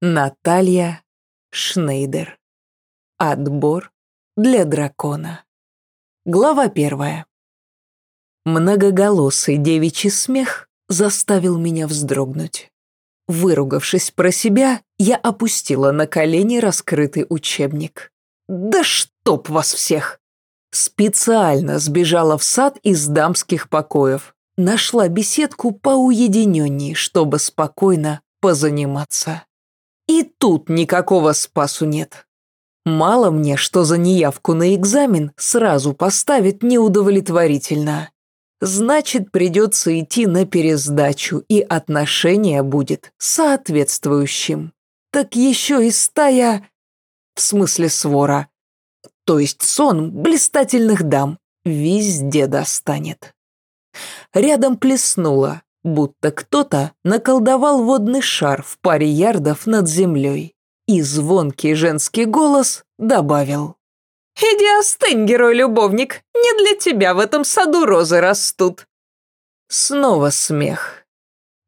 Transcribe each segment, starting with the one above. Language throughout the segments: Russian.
Наталья Шнейдер. Отбор для дракона. Глава первая. Многоголосый девичий смех заставил меня вздрогнуть. Выругавшись про себя, я опустила на колени раскрытый учебник. «Да чтоб вас всех!» Специально сбежала в сад из дамских покоев. Нашла беседку поуединенней, чтобы спокойно позаниматься. И тут никакого спасу нет. Мало мне, что за неявку на экзамен сразу поставить неудовлетворительно. Значит, придется идти на пересдачу, и отношение будет соответствующим. Так еще и стая... В смысле свора. То есть сон блистательных дам везде достанет. Рядом плеснуло, будто кто-то наколдовал водный шар в паре ярдов над землей, и звонкий женский голос добавил. «Иди остынь, герой-любовник, не для тебя в этом саду розы растут». Снова смех.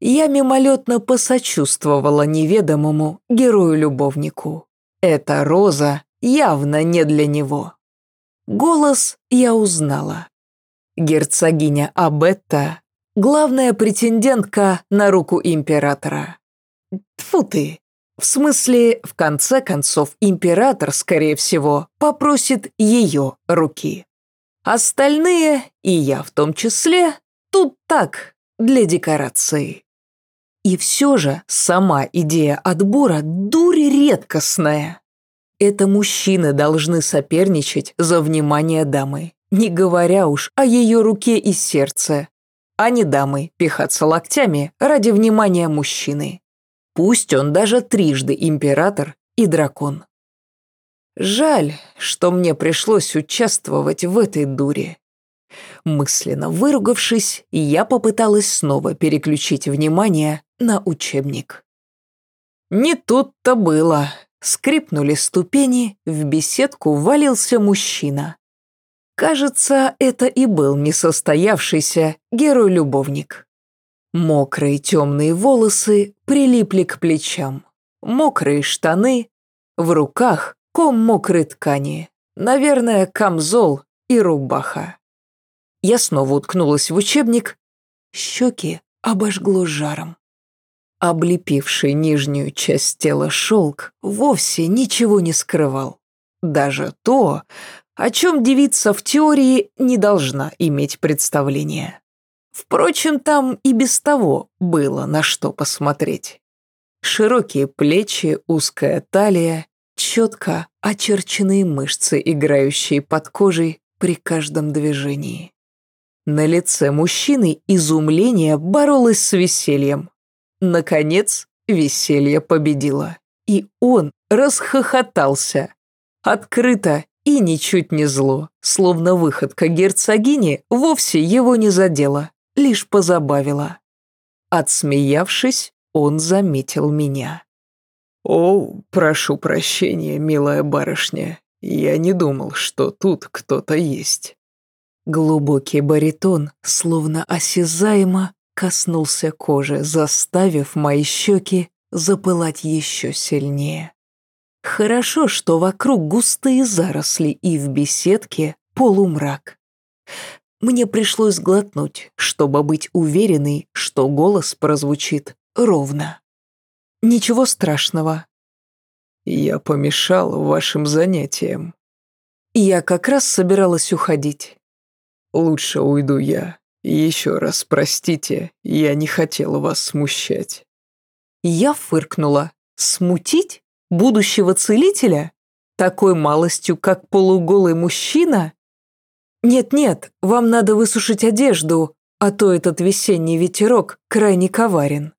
Я мимолетно посочувствовала неведомому герою-любовнику. Эта роза явно не для него. Голос я узнала. Герцогиня Абетта главная претендентка на руку императора. Тфу ты. В смысле, в конце концов, император, скорее всего, попросит ее руки. Остальные, и я в том числе, тут так, для декорации. И все же сама идея отбора дурь редкостная. Это мужчины должны соперничать за внимание дамы, не говоря уж о ее руке и сердце, а не дамы пихаться локтями ради внимания мужчины. Пусть он даже трижды император и дракон. Жаль, что мне пришлось участвовать в этой дуре. Мысленно выругавшись, я попыталась снова переключить внимание на учебник. Не тут-то было. Скрипнули ступени, в беседку валился мужчина. Кажется, это и был несостоявшийся герой-любовник. Мокрые темные волосы прилипли к плечам. Мокрые штаны, в руках ком мокрой ткани. Наверное, камзол и рубаха. Я снова уткнулась в учебник. Щеки обожгло жаром. Облепивший нижнюю часть тела шелк вовсе ничего не скрывал. Даже то, о чем девица в теории не должна иметь представления. Впрочем, там и без того было на что посмотреть. Широкие плечи, узкая талия, четко очерченные мышцы, играющие под кожей при каждом движении. На лице мужчины изумление боролось с весельем. Наконец, веселье победило, и он расхохотался. Открыто и ничуть не зло, словно выходка герцогини вовсе его не задела, лишь позабавила. Отсмеявшись, он заметил меня. «О, прошу прощения, милая барышня, я не думал, что тут кто-то есть». Глубокий баритон, словно осязаемо, коснулся кожи, заставив мои щеки запылать еще сильнее. Хорошо, что вокруг густые заросли и в беседке полумрак. Мне пришлось глотнуть, чтобы быть уверенной, что голос прозвучит ровно. Ничего страшного. Я помешал вашим занятиям. Я как раз собиралась уходить. Лучше уйду я. Еще раз простите, я не хотела вас смущать. Я фыркнула. Смутить? Будущего целителя? Такой малостью, как полуголый мужчина? Нет-нет, вам надо высушить одежду, а то этот весенний ветерок крайне коварен.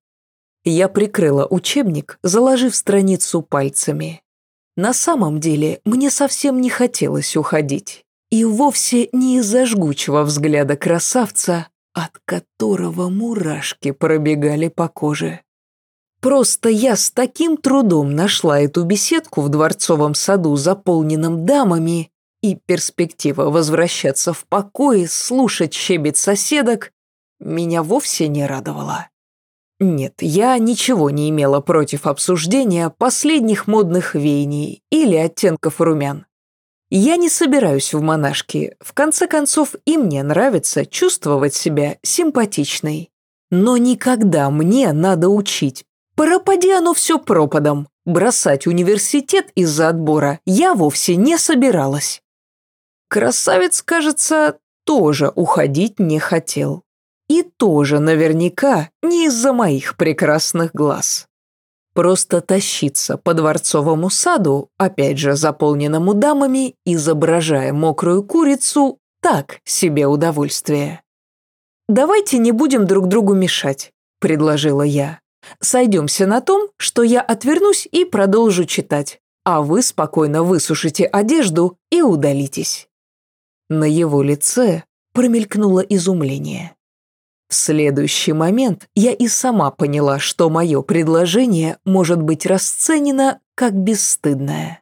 Я прикрыла учебник, заложив страницу пальцами. На самом деле, мне совсем не хотелось уходить. И вовсе не из-за жгучего взгляда красавца, от которого мурашки пробегали по коже. Просто я с таким трудом нашла эту беседку в дворцовом саду, заполненном дамами, и перспектива возвращаться в покое, слушать щебет соседок, меня вовсе не радовала. Нет, я ничего не имела против обсуждения последних модных веяний или оттенков румян. Я не собираюсь в монашки, в конце концов и мне нравится чувствовать себя симпатичной. Но никогда мне надо учить. Пропади оно все пропадом. Бросать университет из-за отбора я вовсе не собиралась. Красавец, кажется, тоже уходить не хотел. И тоже наверняка не из-за моих прекрасных глаз. Просто тащиться по дворцовому саду, опять же заполненному дамами, изображая мокрую курицу, так себе удовольствие. «Давайте не будем друг другу мешать», – предложила я. «Сойдемся на том, что я отвернусь и продолжу читать, а вы спокойно высушите одежду и удалитесь». На его лице промелькнуло изумление. В следующий момент я и сама поняла, что мое предложение может быть расценено как бесстыдное.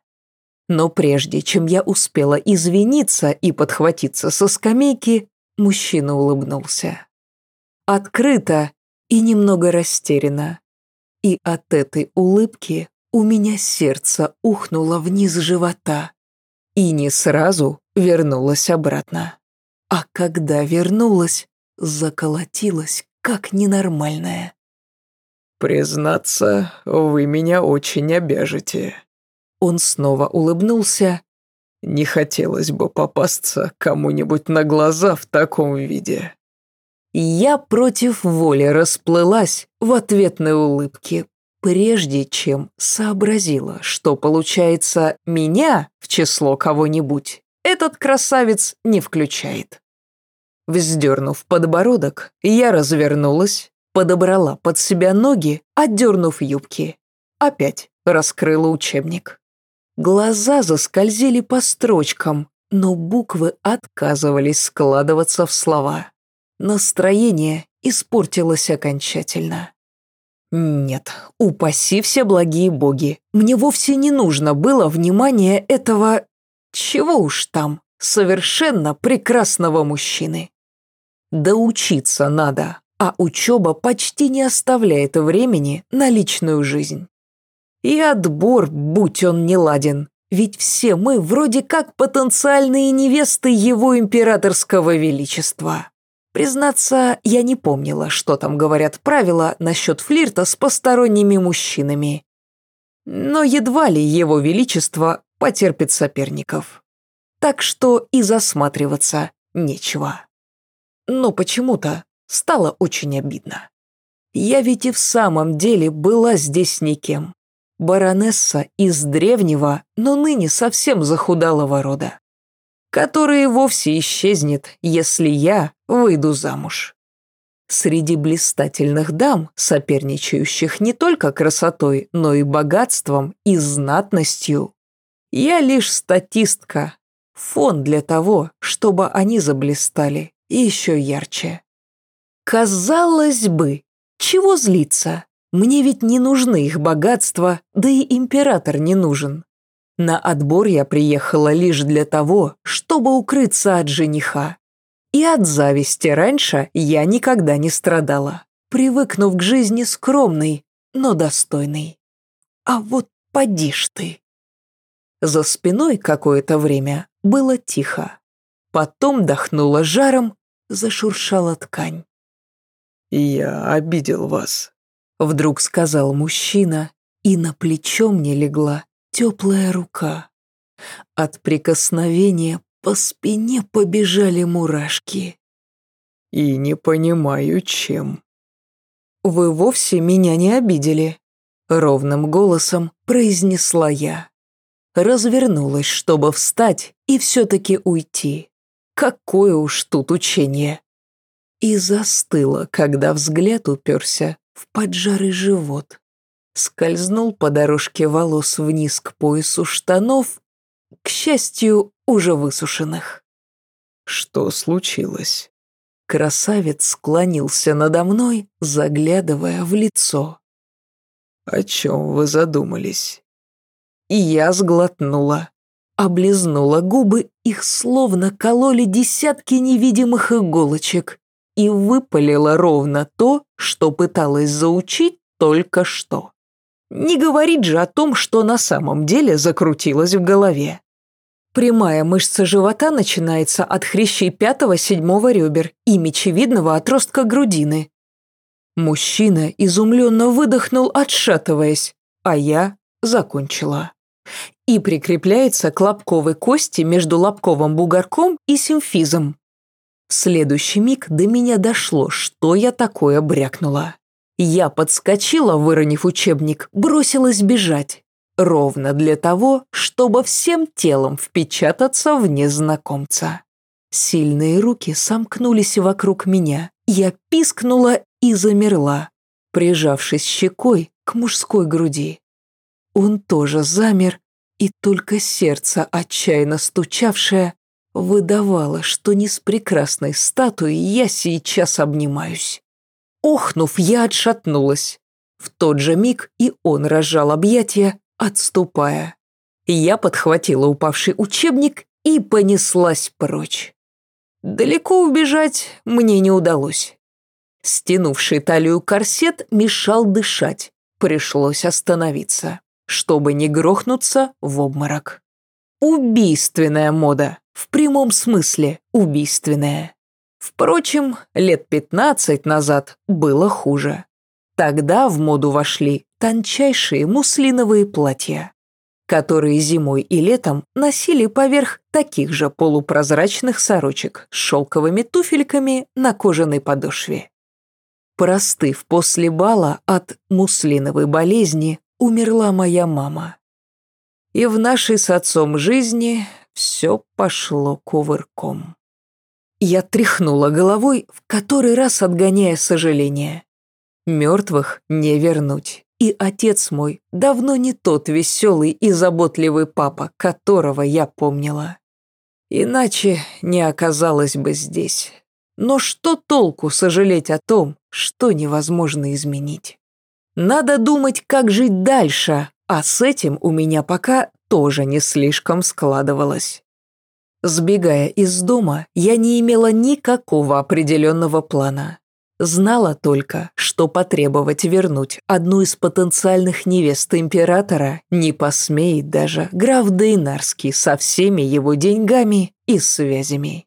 Но прежде чем я успела извиниться и подхватиться со скамейки, мужчина улыбнулся. Открыто и немного растерянно. И от этой улыбки у меня сердце ухнуло вниз живота и не сразу вернулась обратно. А когда вернулась, заколотилась, как ненормальная. «Признаться, вы меня очень обяжете». Он снова улыбнулся. «Не хотелось бы попасться кому-нибудь на глаза в таком виде». Я против воли расплылась в ответной улыбке, прежде чем сообразила, что, получается, меня в число кого-нибудь этот красавец не включает. Вздернув подбородок, я развернулась, подобрала под себя ноги, отдернув юбки. Опять раскрыла учебник. Глаза заскользили по строчкам, но буквы отказывались складываться в слова. Настроение испортилось окончательно. Нет, упаси все благие боги. Мне вовсе не нужно было внимание этого... Чего уж там, совершенно прекрасного мужчины. Да учиться надо, а учеба почти не оставляет времени на личную жизнь. И отбор, будь он неладен, ведь все мы вроде как потенциальные невесты его императорского величества. Признаться, я не помнила, что там говорят правила насчет флирта с посторонними мужчинами. Но едва ли его величество потерпит соперников. Так что и засматриваться нечего. Но почему-то стало очень обидно. Я ведь и в самом деле была здесь никем. Баронесса из древнего, но ныне совсем захудалого рода который вовсе исчезнет, если я выйду замуж. Среди блистательных дам, соперничающих не только красотой, но и богатством и знатностью, я лишь статистка, фон для того, чтобы они заблистали еще ярче. Казалось бы, чего злиться? Мне ведь не нужны их богатства, да и император не нужен. На отбор я приехала лишь для того, чтобы укрыться от жениха. И от зависти раньше я никогда не страдала, привыкнув к жизни скромной, но достойной. А вот поди ж ты. За спиной какое-то время было тихо. Потом дохнуло жаром, зашуршала ткань. «Я обидел вас», — вдруг сказал мужчина, и на плечо мне легла теплая рука. От прикосновения по спине побежали мурашки. И не понимаю, чем. «Вы вовсе меня не обидели», — ровным голосом произнесла я. Развернулась, чтобы встать и все-таки уйти. Какое уж тут учение. И застыла, когда взгляд уперся в поджарый живот скользнул по дорожке волос вниз к поясу штанов, к счастью, уже высушенных. Что случилось? Красавец склонился надо мной, заглядывая в лицо. О чем вы задумались? И я сглотнула, облизнула губы, их словно кололи десятки невидимых иголочек, и выпалила ровно то, что пыталась заучить только что. Не говорит же о том, что на самом деле закрутилось в голове. Прямая мышца живота начинается от хрящей пятого-седьмого ребер и мечевидного отростка грудины. Мужчина изумленно выдохнул, отшатываясь, а я закончила. И прикрепляется к лобковой кости между лобковым бугорком и симфизом. В следующий миг до меня дошло, что я такое брякнула. Я подскочила, выронив учебник, бросилась бежать. Ровно для того, чтобы всем телом впечататься в незнакомца. Сильные руки сомкнулись вокруг меня. Я пискнула и замерла, прижавшись щекой к мужской груди. Он тоже замер, и только сердце, отчаянно стучавшее, выдавало, что не с прекрасной статуей я сейчас обнимаюсь. Охнув, я отшатнулась. В тот же миг и он разжал объятия, отступая. Я подхватила упавший учебник и понеслась прочь. Далеко убежать мне не удалось. Стянувший талию корсет мешал дышать. Пришлось остановиться, чтобы не грохнуться в обморок. Убийственная мода, в прямом смысле убийственная. Впрочем, лет пятнадцать назад было хуже. Тогда в моду вошли тончайшие муслиновые платья, которые зимой и летом носили поверх таких же полупрозрачных сорочек с шелковыми туфельками на кожаной подошве. Простыв после бала от муслиновой болезни, умерла моя мама. И в нашей с отцом жизни все пошло кувырком. Я тряхнула головой, в который раз отгоняя сожаление. Мертвых не вернуть. И отец мой давно не тот веселый и заботливый папа, которого я помнила. Иначе не оказалось бы здесь. Но что толку сожалеть о том, что невозможно изменить? Надо думать, как жить дальше, а с этим у меня пока тоже не слишком складывалось. Сбегая из дома, я не имела никакого определенного плана. Знала только, что потребовать вернуть одну из потенциальных невест императора не посмеет даже граф Дейнарский со всеми его деньгами и связями.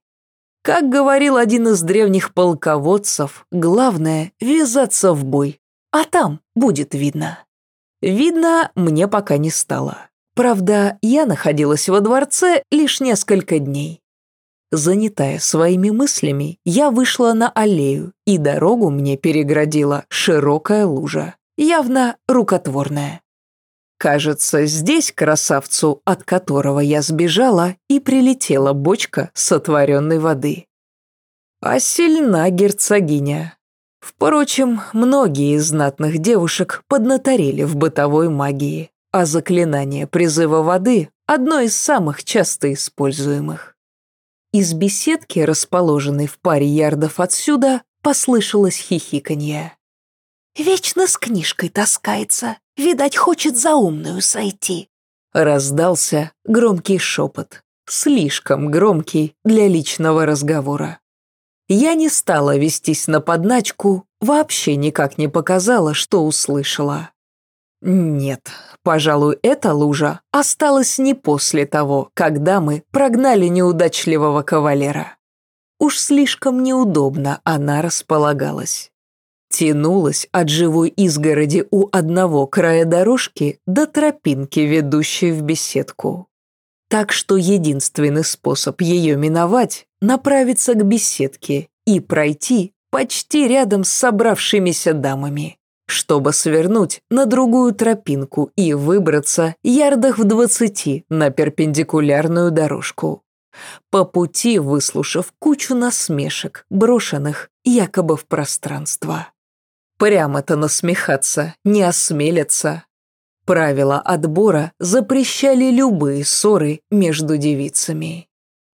Как говорил один из древних полководцев, главное – ввязаться в бой, а там будет видно. Видно мне пока не стало. Правда, я находилась во дворце лишь несколько дней. Занятая своими мыслями, я вышла на аллею, и дорогу мне переградила широкая лужа, явно рукотворная. Кажется, здесь красавцу, от которого я сбежала, и прилетела бочка сотворенной воды. А сильна герцогиня. Впрочем, многие из знатных девушек поднаторели в бытовой магии, а заклинание призыва воды – одно из самых часто используемых. Из беседки, расположенной в паре ярдов отсюда, послышалось хихиканье. «Вечно с книжкой таскается. Видать, хочет за умную сойти». Раздался громкий шепот. Слишком громкий для личного разговора. Я не стала вестись на подначку, вообще никак не показала, что услышала. Нет, пожалуй, эта лужа осталась не после того, когда мы прогнали неудачливого кавалера. Уж слишком неудобно она располагалась. Тянулась от живой изгороди у одного края дорожки до тропинки, ведущей в беседку. Так что единственный способ ее миновать – направиться к беседке и пройти почти рядом с собравшимися дамами чтобы свернуть на другую тропинку и выбраться ярдах в двадцати на перпендикулярную дорожку. По пути выслушав кучу насмешек, брошенных якобы в пространство. Прямо-то насмехаться не осмелятся. Правила отбора запрещали любые ссоры между девицами.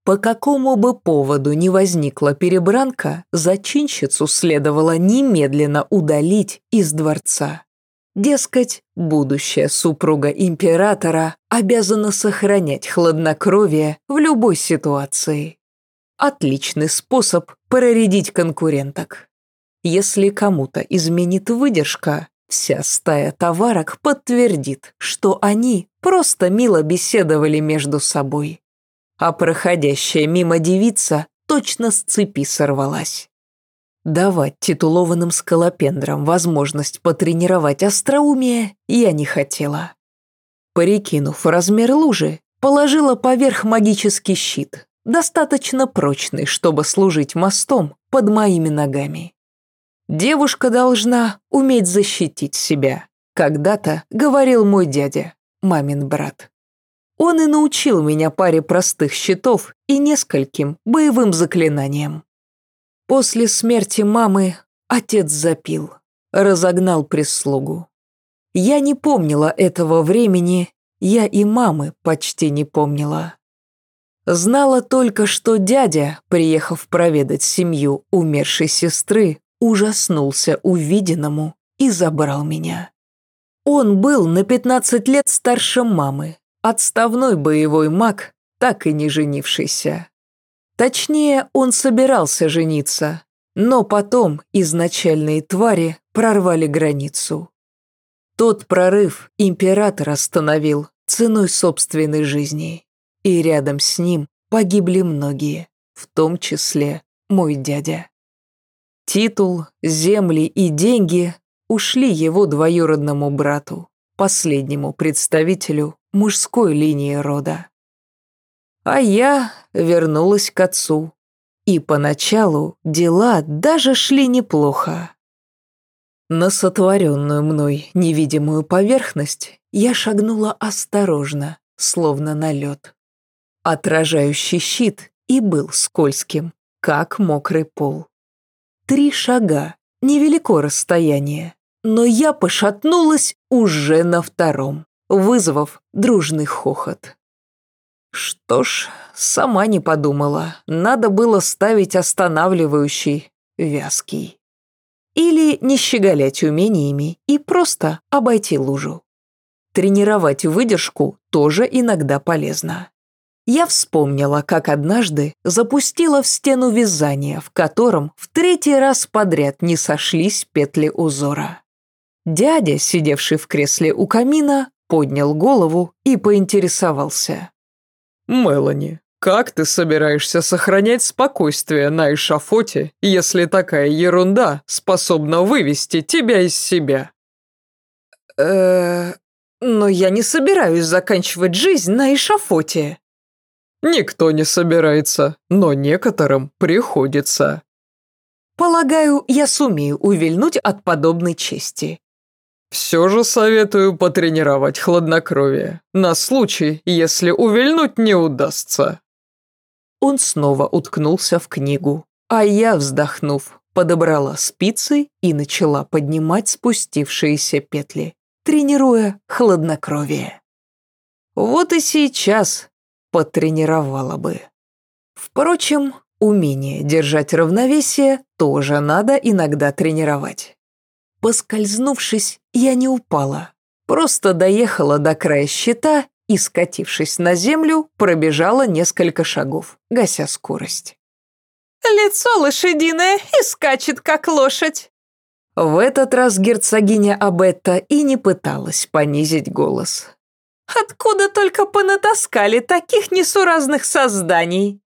По какому бы поводу ни возникла перебранка, зачинщицу следовало немедленно удалить из дворца. Дескать, будущая супруга императора обязана сохранять хладнокровие в любой ситуации. Отличный способ проредить конкуренток. Если кому-то изменит выдержка, вся стая товарок подтвердит, что они просто мило беседовали между собой. А проходящая мимо девица точно с цепи сорвалась. Давать титулованным скалопендрам возможность потренировать остроумие я не хотела. Прикинув размер лужи, положила поверх магический щит, достаточно прочный, чтобы служить мостом под моими ногами. Девушка должна уметь защитить себя. Когда-то говорил мой дядя, мамин брат. Он и научил меня паре простых щитов и нескольким боевым заклинаниям. После смерти мамы отец запил, разогнал прислугу. Я не помнила этого времени, я и мамы почти не помнила. Знала только, что дядя, приехав проведать семью умершей сестры, ужаснулся увиденному и забрал меня. Он был на 15 лет старше мамы, отставной боевой маг, так и не женившийся. Точнее, он собирался жениться, но потом изначальные твари прорвали границу. Тот прорыв император остановил ценой собственной жизни и рядом с ним погибли многие, в том числе мой дядя. Титул, земли и деньги ушли его двоюродному брату, последнему представителю мужской линии рода. А я вернулась к отцу, и поначалу дела даже шли неплохо. На сотворенную мной невидимую поверхность я шагнула осторожно, словно на лед. Отражающий щит и был скользким, как мокрый пол. Три шага, невелико расстояние, но я пошатнулась уже на втором, вызвав дружный хохот. Что ж, сама не подумала, надо было ставить останавливающий, вязкий. Или не щеголять умениями и просто обойти лужу. Тренировать выдержку тоже иногда полезно я вспомнила, как однажды запустила в стену вязания, в котором в третий раз подряд не сошлись петли узора. Дядя, сидевший в кресле у камина, поднял голову и поинтересовался. «Мелани, как ты собираешься сохранять спокойствие на эшафоте, если такая ерунда способна вывести тебя из себя?» «Э-э... Но я не собираюсь заканчивать жизнь на эшафоте», Никто не собирается, но некоторым приходится. Полагаю, я сумею увильнуть от подобной чести. Все же советую потренировать хладнокровие, на случай, если увильнуть не удастся. Он снова уткнулся в книгу, а я, вздохнув, подобрала спицы и начала поднимать спустившиеся петли, тренируя хладнокровие. Вот и сейчас потренировала бы. Впрочем, умение держать равновесие тоже надо иногда тренировать. Поскользнувшись, я не упала, просто доехала до края щита и, скатившись на землю, пробежала несколько шагов, гася скорость. «Лицо лошадиное и скачет, как лошадь!» В этот раз герцогиня Абетта и не пыталась понизить голос. Откуда только понатаскали таких несуразных созданий?